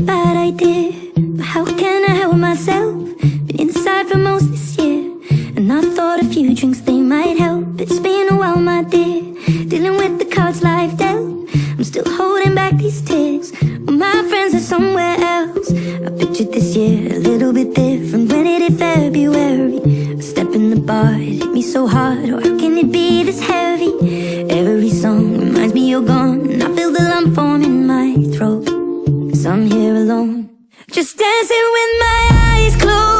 bad idea But how can I help myself? Been inside for most this year. And I thought a few drinks, they might help. It's been a while, my dear. Dealing with the cards life dealt. I'm still holding back these tears. My friends are somewhere else. I pictured this year a little bit different. When it hit February A step in the bar, it hit me so hard. Or how can it be this heavy? Every song reminds me you're gone. alone. Just dancing with my eyes closed.